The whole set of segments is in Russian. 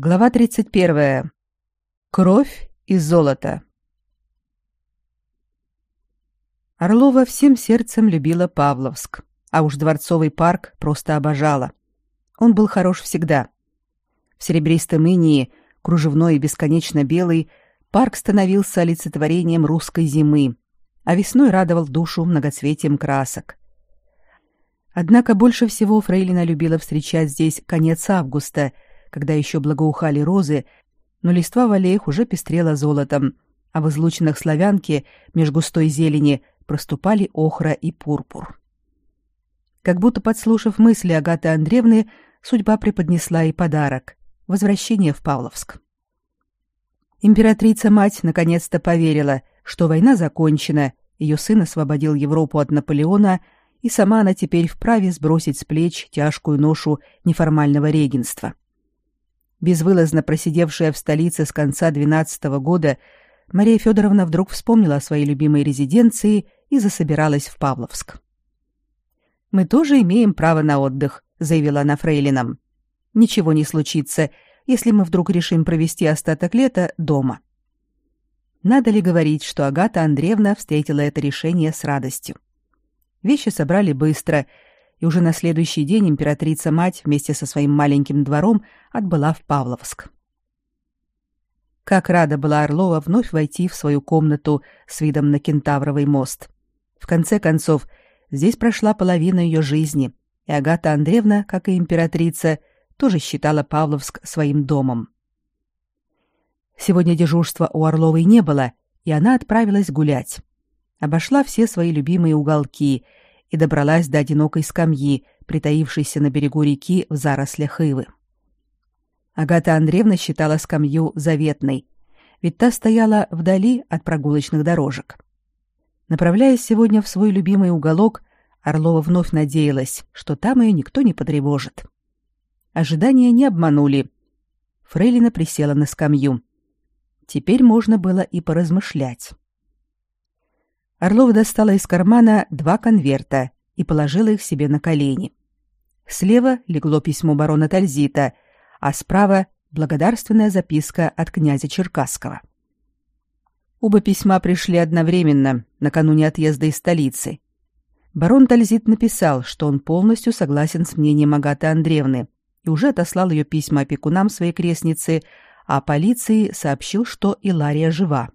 Глава 31. Кровь и золото. Орлова всем сердцем любила Павловск, а уж Дворцовый парк просто обожала. Он был хорош всегда. В серебристом инии, кружевной и бесконечно белый, парк становился олицетворением русской зимы, а весной радовал душу многоцветием красок. Однако больше всего Фрейлина любила встречать здесь конец августа – когда еще благоухали розы, но листва в аллеях уже пестрела золотом, а в излучинах славянки меж густой зелени проступали охра и пурпур. Как будто подслушав мысли Агаты Андреевны, судьба преподнесла ей подарок — возвращение в Павловск. Императрица-мать наконец-то поверила, что война закончена, ее сын освободил Европу от Наполеона, и сама она теперь вправе сбросить с плеч тяжкую ношу неформального регенства. — Безвылазно просидевшая в столице с конца 12 -го года, Мария Федоровна вдруг вспомнила о своей любимой резиденции и засобиралась в Павловск. «Мы тоже имеем право на отдых», — заявила она фрейлинам. «Ничего не случится, если мы вдруг решим провести остаток лета дома». Надо ли говорить, что Агата Андреевна встретила это решение с радостью? Вещи собрали быстро — и уже на следующий день императрица-мать вместе со своим маленьким двором отбыла в Павловск. Как рада была Орлова вновь войти в свою комнату с видом на Кентавровый мост. В конце концов, здесь прошла половина ее жизни, и Агата Андреевна, как и императрица, тоже считала Павловск своим домом. Сегодня дежурства у Орловой не было, и она отправилась гулять. Обошла все свои любимые уголки — и добралась до одинокой скамьи, притаившейся на берегу реки в зарослях ивы. Агата Андреевна считала скамью заветной, ведь та стояла вдали от прогулочных дорожек. Направляясь сегодня в свой любимый уголок, Орлова вновь надеялась, что там ее никто не потревожит. Ожидания не обманули. Фрейлина присела на скамью. Теперь можно было и поразмышлять. Орлова достала из кармана два конверта и положила их себе на колени. Слева легло письмо барона Тальзита, а справа благодарственная записка от князя Черкасского. Оба письма пришли одновременно, накануне отъезда из столицы. Барон Тальзит написал, что он полностью согласен с мнением Агаты Андреевны и уже отослал ее письма опекунам своей крестницы, а полиции сообщил, что Илария жива.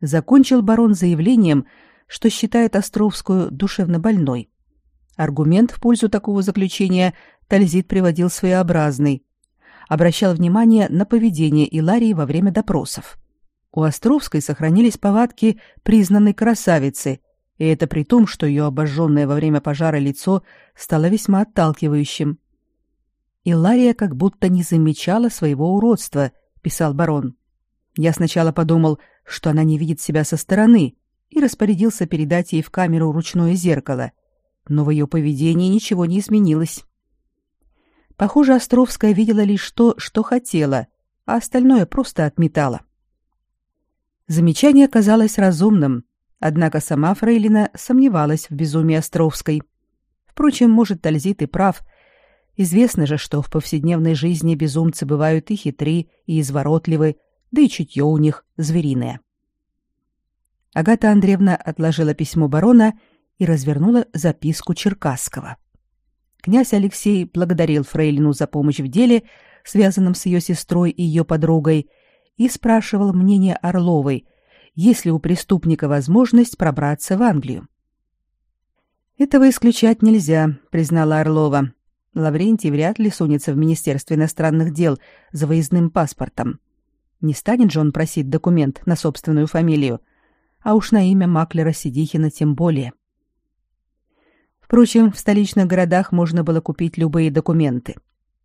Закончил барон заявлением, что считает Островскую душевно больной. Аргумент в пользу такого заключения Тальзит приводил своеобразный. Обращал внимание на поведение Иларии во время допросов. У Островской сохранились повадки признанной красавицы, и это при том, что ее обожженное во время пожара лицо стало весьма отталкивающим. «Илария как будто не замечала своего уродства», — писал барон. Я сначала подумал, что она не видит себя со стороны, и распорядился передать ей в камеру ручное зеркало. Но в ее поведении ничего не изменилось. Похоже, Островская видела лишь то, что хотела, а остальное просто отметала. Замечание казалось разумным, однако сама Фрейлина сомневалась в безумии Островской. Впрочем, может, Тальзит и прав. Известно же, что в повседневной жизни безумцы бывают и хитры, и изворотливы, да и чутье у них звериное. Агата Андреевна отложила письмо барона и развернула записку Черкасского. Князь Алексей благодарил Фрейлину за помощь в деле, связанном с ее сестрой и ее подругой, и спрашивал мнение Орловой, есть ли у преступника возможность пробраться в Англию. «Этого исключать нельзя», — признала Орлова. Лаврентий вряд ли сунется в Министерство иностранных дел за выездным паспортом. Не станет же он просить документ на собственную фамилию, а уж на имя маклера Сидихина тем более. Впрочем, в столичных городах можно было купить любые документы.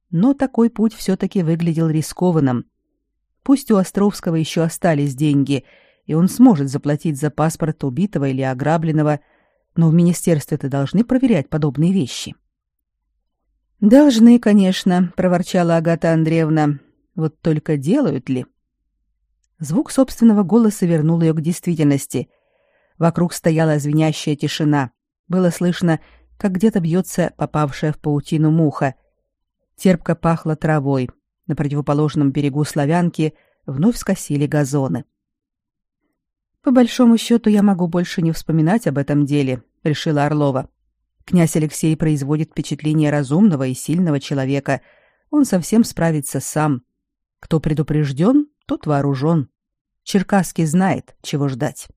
Но такой путь все-таки выглядел рискованным. Пусть у Островского еще остались деньги, и он сможет заплатить за паспорт убитого или ограбленного, но в министерстве-то должны проверять подобные вещи. «Должны, конечно», — проворчала Агата Андреевна. «Вот только делают ли?» Звук собственного голоса вернул ее к действительности. Вокруг стояла звенящая тишина. Было слышно, как где-то бьется попавшая в паутину муха. Терпко пахло травой. На противоположном берегу Славянки вновь скосили газоны. По большому счету я могу больше не вспоминать об этом деле, решила Орлова. Князь Алексей производит впечатление разумного и сильного человека. Он совсем справится сам. Кто предупрежден, тот вооружен. Черкасский знает, чего ждать.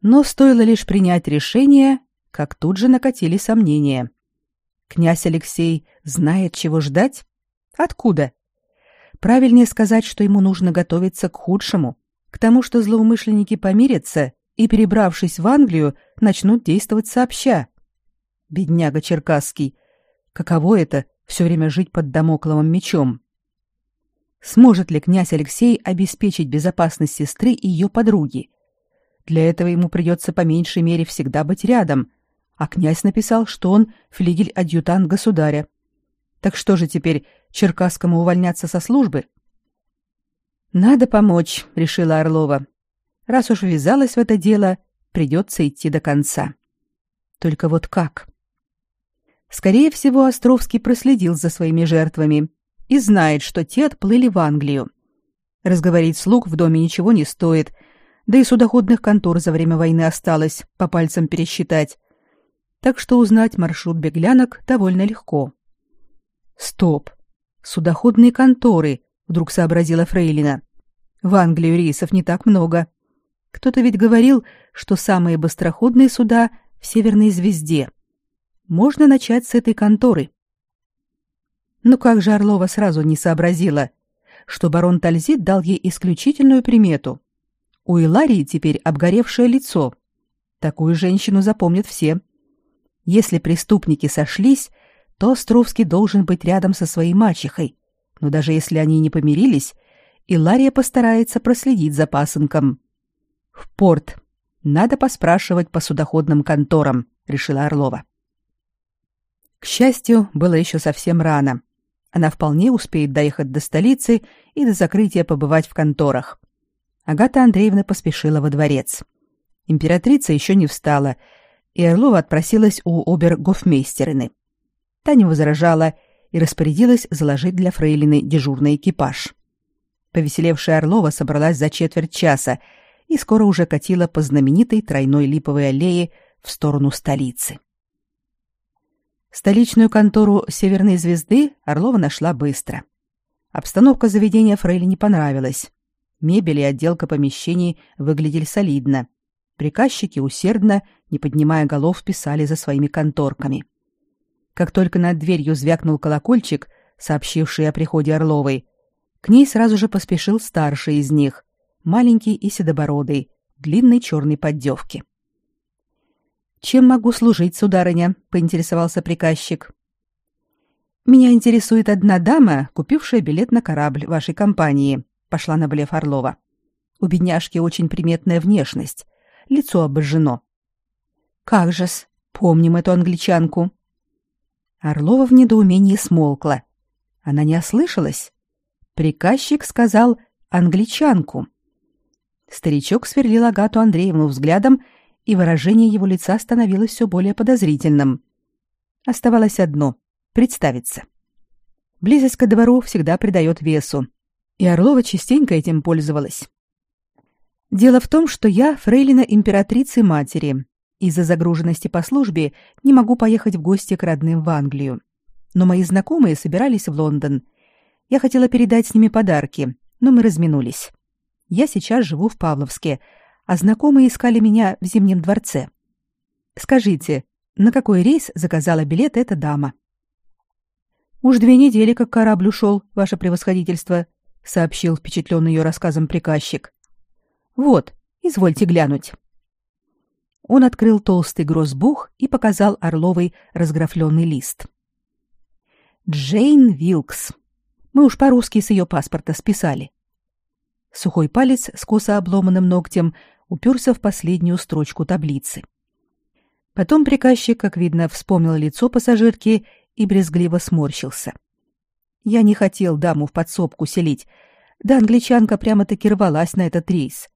Но стоило лишь принять решение, как тут же накатили сомнения. Князь Алексей знает, чего ждать? Откуда? Правильнее сказать, что ему нужно готовиться к худшему, к тому, что злоумышленники помирятся и, перебравшись в Англию, начнут действовать сообща. Бедняга Черкасский. Каково это все время жить под домокловым мечом? Сможет ли князь Алексей обеспечить безопасность сестры и ее подруги? Для этого ему придется по меньшей мере всегда быть рядом, а князь написал, что он флигель-адъютант государя. Так что же теперь, Черкасскому увольняться со службы? Надо помочь, решила Орлова. Раз уж ввязалась в это дело, придется идти до конца. Только вот как? Скорее всего, Островский проследил за своими жертвами и знает, что те отплыли в Англию. Разговорить слуг в доме ничего не стоит — да и судоходных контор за время войны осталось по пальцам пересчитать. Так что узнать маршрут беглянок довольно легко. Стоп. Судоходные конторы, вдруг сообразила Фрейлина. В Англию рейсов не так много. Кто-то ведь говорил, что самые быстроходные суда в Северной звезде. Можно начать с этой конторы. Но как же Орлова сразу не сообразила, что барон Тальзит дал ей исключительную примету у Иларии теперь обгоревшее лицо. Такую женщину запомнят все. Если преступники сошлись, то Островский должен быть рядом со своей мачехой. Но даже если они не помирились, Илария постарается проследить за пасынком. В порт. Надо поспрашивать по судоходным конторам, решила Орлова. К счастью, было еще совсем рано. Она вполне успеет доехать до столицы и до закрытия побывать в конторах. Агата Андреевна поспешила во дворец. Императрица еще не встала, и Орлова отпросилась у обер-гофмейстерины. Та не возражала и распорядилась заложить для фрейлины дежурный экипаж. Повеселевшая Орлова собралась за четверть часа и скоро уже катила по знаменитой тройной липовой аллее в сторону столицы. Столичную контору Северной звезды Орлова нашла быстро. Обстановка заведения Фрейли не понравилась. Мебель и отделка помещений выглядели солидно. Приказчики усердно, не поднимая голов, писали за своими конторками. Как только над дверью звякнул колокольчик, сообщивший о приходе Орловой, к ней сразу же поспешил старший из них, маленький и седобородый, длинной черной поддевки. «Чем могу служить, сударыня?» — поинтересовался приказчик. «Меня интересует одна дама, купившая билет на корабль вашей компании», пошла на блеф Орлова. У бедняжки очень приметная внешность, лицо обожжено. Как же-с, помним эту англичанку. Орлова в недоумении смолкла. Она не ослышалась. Приказчик сказал англичанку. Старичок сверлил Агату Андреевну взглядом, и выражение его лица становилось все более подозрительным. Оставалось одно — представиться. Близость ко двору всегда придает весу, и Орлова частенько этим пользовалась. Дело в том, что я фрейлина императрицы матери. Из-за загруженности по службе не могу поехать в гости к родным в Англию. Но мои знакомые собирались в Лондон. Я хотела передать с ними подарки, но мы разминулись. Я сейчас живу в Павловске, а знакомые искали меня в Зимнем дворце. Скажите, на какой рейс заказала билет эта дама? Уж две недели как корабль ушел, ваше превосходительство, сообщил впечатленный ее рассказом приказчик. Вот, извольте глянуть. Он открыл толстый грозбух и показал Орловой разграфленный лист. Джейн Вилкс. Мы уж по-русски с ее паспорта списали. Сухой палец с косо обломанным ногтем уперся в последнюю строчку таблицы. Потом приказчик, как видно, вспомнил лицо пассажирки и брезгливо сморщился. — я не хотел даму в подсобку селить. Да англичанка прямо-таки рвалась на этот рейс.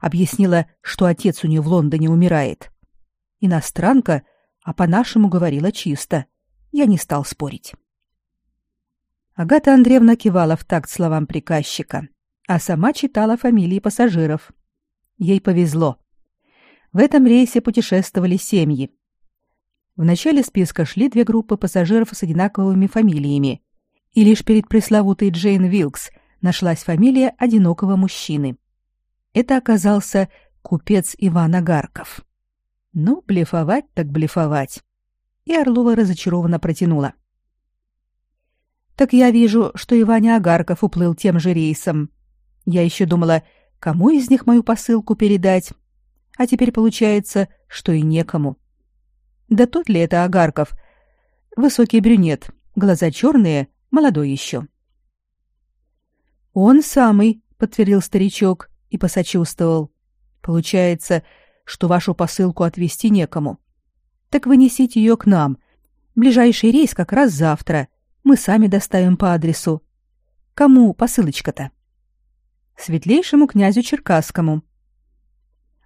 Объяснила, что отец у нее в Лондоне умирает. Иностранка, а по-нашему говорила чисто. Я не стал спорить. Агата Андреевна кивала в такт словам приказчика, а сама читала фамилии пассажиров. Ей повезло. В этом рейсе путешествовали семьи. В начале списка шли две группы пассажиров с одинаковыми фамилиями, и лишь перед пресловутой Джейн Вилкс нашлась фамилия одинокого мужчины. Это оказался купец Иван Агарков. Ну, блефовать так блефовать. И Орлова разочарованно протянула. Так я вижу, что Иваня Агарков уплыл тем же рейсом. Я еще думала, кому из них мою посылку передать. А теперь получается, что и некому. Да тот ли это Агарков? Высокий брюнет, глаза черные, молодой еще. Он самый, подтвердил старичок и посочувствовал. Получается, что вашу посылку отвезти некому. Так вынесите ее к нам. Ближайший рейс как раз завтра. Мы сами доставим по адресу. Кому посылочка-то? Светлейшему князю Черкасскому.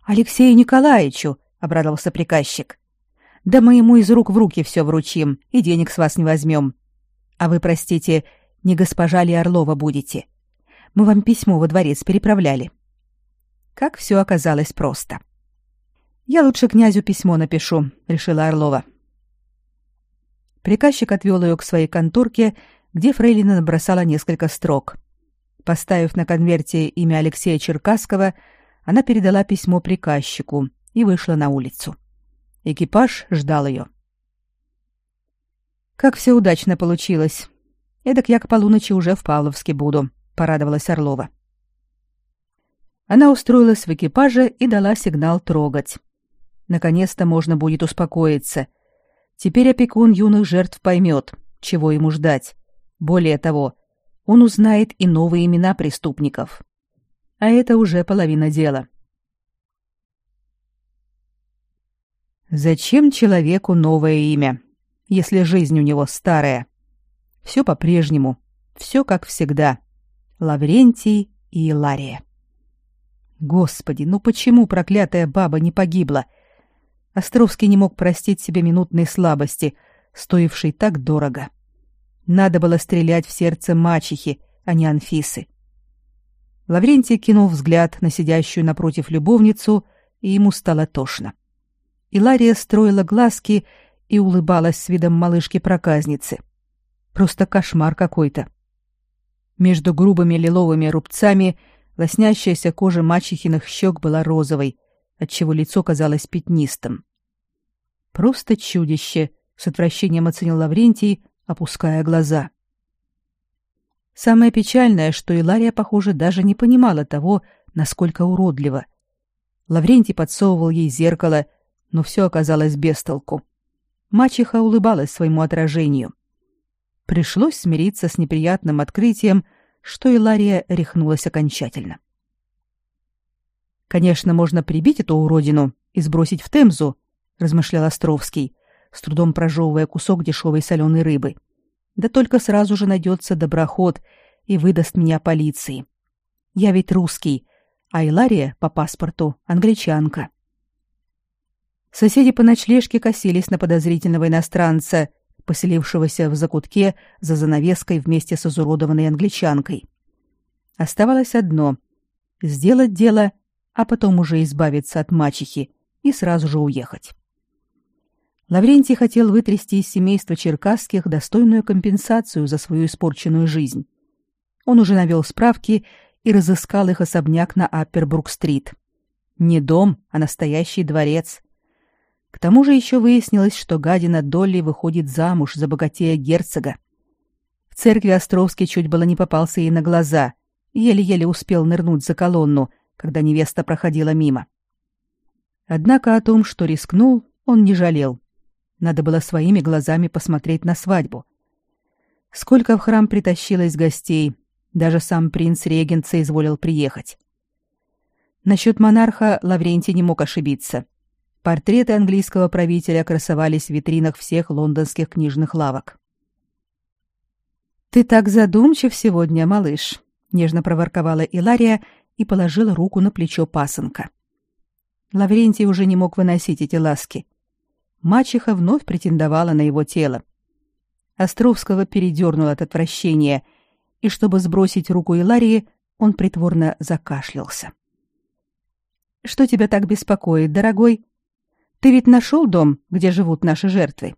Алексею Николаевичу, обрадовался приказчик. Да мы ему из рук в руки все вручим и денег с вас не возьмем. А вы, простите, не госпожа ли Орлова будете? Мы вам письмо во дворец переправляли. Как все оказалось просто. Я лучше князю письмо напишу, решила Орлова. Приказчик отвел ее к своей конторке, где Фрейлина набросала несколько строк. Поставив на конверте имя Алексея Черкасского, она передала письмо приказчику и вышла на улицу. Экипаж ждал ее. Как все удачно получилось. Эдак я к полуночи уже в Павловске буду, порадовалась Орлова. Она устроилась в экипаже и дала сигнал трогать. Наконец-то можно будет успокоиться. Теперь опекун юных жертв поймет, чего ему ждать. Более того, он узнает и новые имена преступников. А это уже половина дела. Зачем человеку новое имя, если жизнь у него старая? Все по-прежнему, все как всегда. Лаврентий и Илария. Господи, ну почему проклятая баба не погибла? Островский не мог простить себе минутной слабости, стоившей так дорого. Надо было стрелять в сердце мачехи, а не Анфисы. Лаврентий кинул взгляд на сидящую напротив любовницу, и ему стало тошно. Илария строила глазки и улыбалась с видом малышки-проказницы. Просто кошмар какой-то. Между грубыми лиловыми рубцами — Лоснящаяся кожа мачехиных щек была розовой, отчего лицо казалось пятнистым. «Просто чудище!» — с отвращением оценил Лаврентий, опуская глаза. Самое печальное, что Илария, похоже, даже не понимала того, насколько уродливо. Лаврентий подсовывал ей зеркало, но все оказалось без толку. Мачеха улыбалась своему отражению. Пришлось смириться с неприятным открытием, что Илария рехнулась окончательно. Конечно, можно прибить эту уродину и сбросить в Темзу, размышлял Островский, с трудом прожевывая кусок дешевой соленой рыбы. Да только сразу же найдется доброход и выдаст меня полиции. Я ведь русский, а Илария по паспорту англичанка. Соседи по ночлежке косились на подозрительного иностранца, поселившегося в закутке за занавеской вместе с изуродованной англичанкой. Оставалось одно — сделать дело, а потом уже избавиться от мачехи и сразу же уехать. Лаврентий хотел вытрясти из семейства Черкасских достойную компенсацию за свою испорченную жизнь. Он уже навел справки и разыскал их особняк на Аппербрук-стрит. Не дом, а настоящий дворец. К тому же еще выяснилось, что гадина Долли выходит замуж за богатея герцога. В церкви Островский чуть было не попался ей на глаза, еле-еле успел нырнуть за колонну, когда невеста проходила мимо. Однако о том, что рискнул, он не жалел. Надо было своими глазами посмотреть на свадьбу. Сколько в храм притащилось гостей, даже сам принц-регент соизволил приехать. Насчет монарха Лаврентий не мог ошибиться. Портреты английского правителя красовались в витринах всех лондонских книжных лавок. «Ты так задумчив сегодня, малыш», — нежно проворковала Илария и положила руку на плечо пасынка. Лаврентий уже не мог выносить эти ласки. Мачеха вновь претендовала на его тело. Островского передернуло от отвращения, и чтобы сбросить руку Иларии, он притворно закашлялся. Что тебя так беспокоит, дорогой? Ты ведь нашел дом, где живут наши жертвы?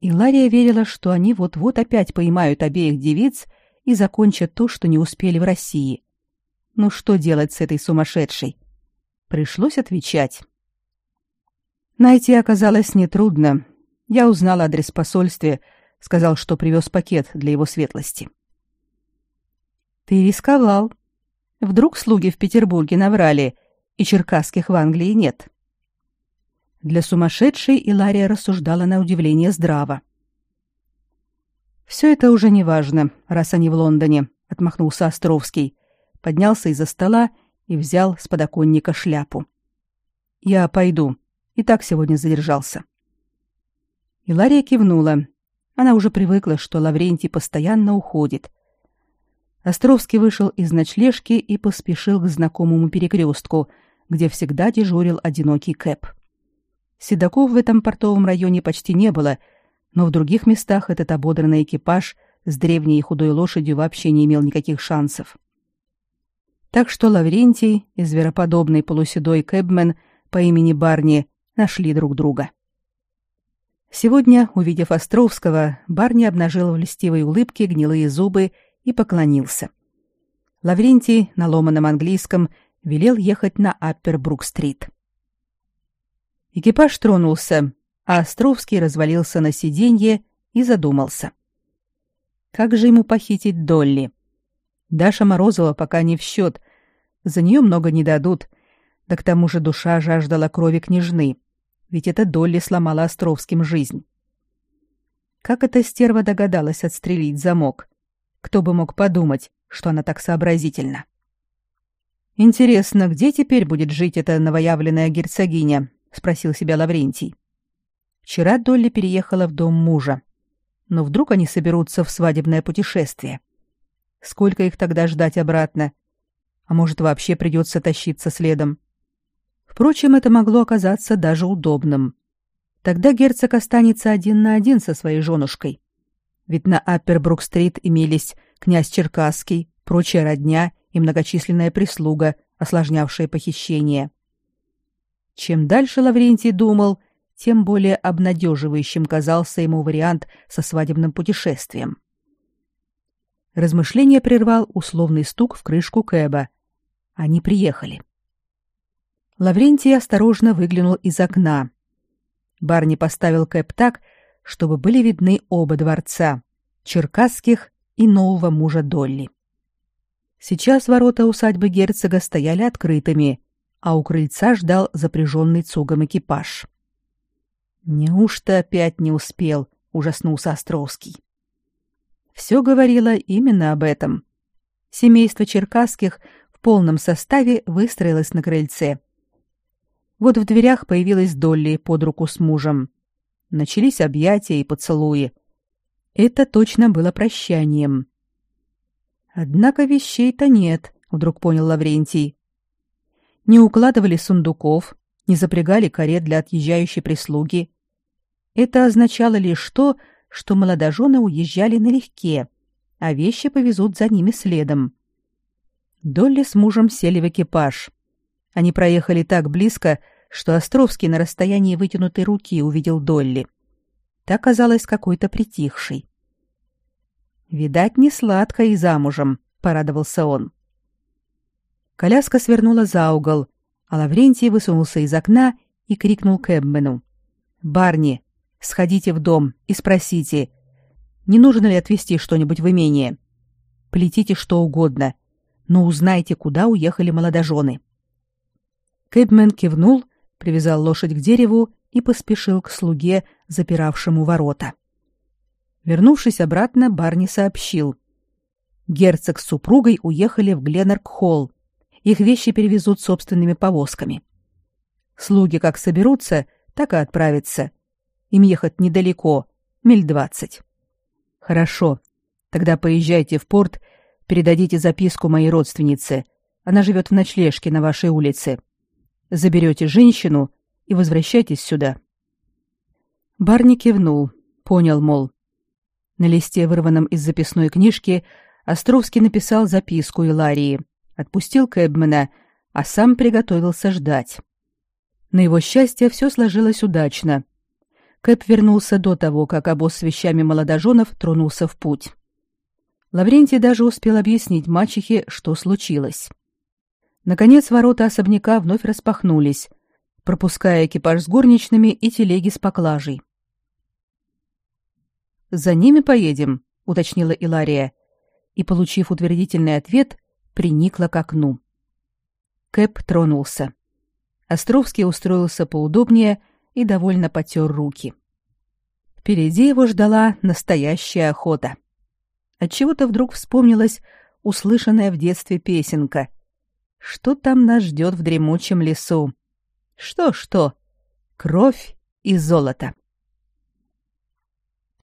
Илария верила, что они вот-вот опять поймают обеих девиц и закончат то, что не успели в России. Ну что делать с этой сумасшедшей? Пришлось отвечать. Найти оказалось нетрудно. Я узнал адрес посольства, сказал, что привез пакет для его светлости. Ты рисковал. Вдруг слуги в Петербурге наврали, и черкасских в Англии нет. Для сумасшедшей Илария рассуждала на удивление здраво. Все это уже не важно, раз они в Лондоне, отмахнулся Островский, поднялся из-за стола и взял с подоконника шляпу. Я пойду. И так сегодня задержался. Илария кивнула. Она уже привыкла, что Лаврентий постоянно уходит. Островский вышел из ночлежки и поспешил к знакомому перекрестку, где всегда дежурил одинокий Кэп. Седаков в этом портовом районе почти не было, но в других местах этот ободранный экипаж с древней и худой лошадью вообще не имел никаких шансов. Так что Лаврентий и звероподобный полуседой кэбмен по имени Барни нашли друг друга. Сегодня, увидев Островского, Барни обнажил в льстивой улыбке гнилые зубы и поклонился. Лаврентий на ломаном английском велел ехать на Аппербрук-стрит. Экипаж тронулся, а Островский развалился на сиденье и задумался. Как же ему похитить Долли? Даша Морозова пока не в счет. За нее много не дадут. Да к тому же душа жаждала крови княжны. Ведь это Долли сломала Островским жизнь. Как эта стерва догадалась отстрелить замок? Кто бы мог подумать, что она так сообразительна? Интересно, где теперь будет жить эта новоявленная герцогиня? спросил себя Лаврентий. Вчера Долли переехала в дом мужа. Но вдруг они соберутся в свадебное путешествие? Сколько их тогда ждать обратно? А может, вообще придется тащиться следом? Впрочем, это могло оказаться даже удобным. Тогда герцог останется один на один со своей женушкой. Ведь на Аппербрук-стрит имелись князь Черкасский, прочая родня и многочисленная прислуга, осложнявшая похищение. Чем дальше Лаврентий думал, тем более обнадеживающим казался ему вариант со свадебным путешествием. Размышление прервал условный стук в крышку Кэба. Они приехали. Лаврентий осторожно выглянул из окна. Барни поставил Кэб так, чтобы были видны оба дворца — черкасских и нового мужа Долли. Сейчас ворота усадьбы герцога стояли открытыми, а у крыльца ждал запряженный цугом экипаж. «Неужто опять не успел?» — ужаснулся Островский. Все говорило именно об этом. Семейство Черкасских в полном составе выстроилось на крыльце. Вот в дверях появилась Долли под руку с мужем. Начались объятия и поцелуи. Это точно было прощанием. Однако вещей-то нет, вдруг понял Лаврентий. Не укладывали сундуков, не запрягали карет для отъезжающей прислуги. Это означало лишь то, что молодожены уезжали налегке, а вещи повезут за ними следом. Долли с мужем сели в экипаж. Они проехали так близко, что Островский на расстоянии вытянутой руки увидел Долли. Та казалась какой-то притихшей. «Видать, не сладко и замужем», — порадовался он. Коляска свернула за угол, а Лаврентий высунулся из окна и крикнул Кэбмену. «Барни, сходите в дом и спросите, не нужно ли отвезти что-нибудь в имение. Плетите что угодно, но узнайте, куда уехали молодожены». Кэбмен кивнул привязал лошадь к дереву и поспешил к слуге, запиравшему ворота. Вернувшись обратно, Барни сообщил. Герцог с супругой уехали в Гленарк-холл. Их вещи перевезут собственными повозками. Слуги как соберутся, так и отправятся. Им ехать недалеко, миль двадцать. Хорошо. Тогда поезжайте в порт, передадите записку моей родственнице. Она живет в ночлежке на вашей улице заберете женщину и возвращайтесь сюда. Барни кивнул, понял, мол, На листе, вырванном из записной книжки, Островский написал записку Иларии, отпустил Кэбмена, а сам приготовился ждать. На его счастье все сложилось удачно. Кэп вернулся до того, как обоз с вещами молодоженов тронулся в путь. Лаврентий даже успел объяснить мачехе, что случилось. Наконец ворота особняка вновь распахнулись, пропуская экипаж с горничными и телеги с поклажей. «За ними поедем», — уточнила Илария, и, получив утвердительный ответ, приникла к окну. Кэп тронулся. Островский устроился поудобнее и довольно потер руки. Впереди его ждала настоящая охота. Отчего-то вдруг вспомнилась услышанная в детстве песенка. Что там нас ждет в дремучем лесу? Что-что? Кровь и золото.